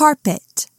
carpet.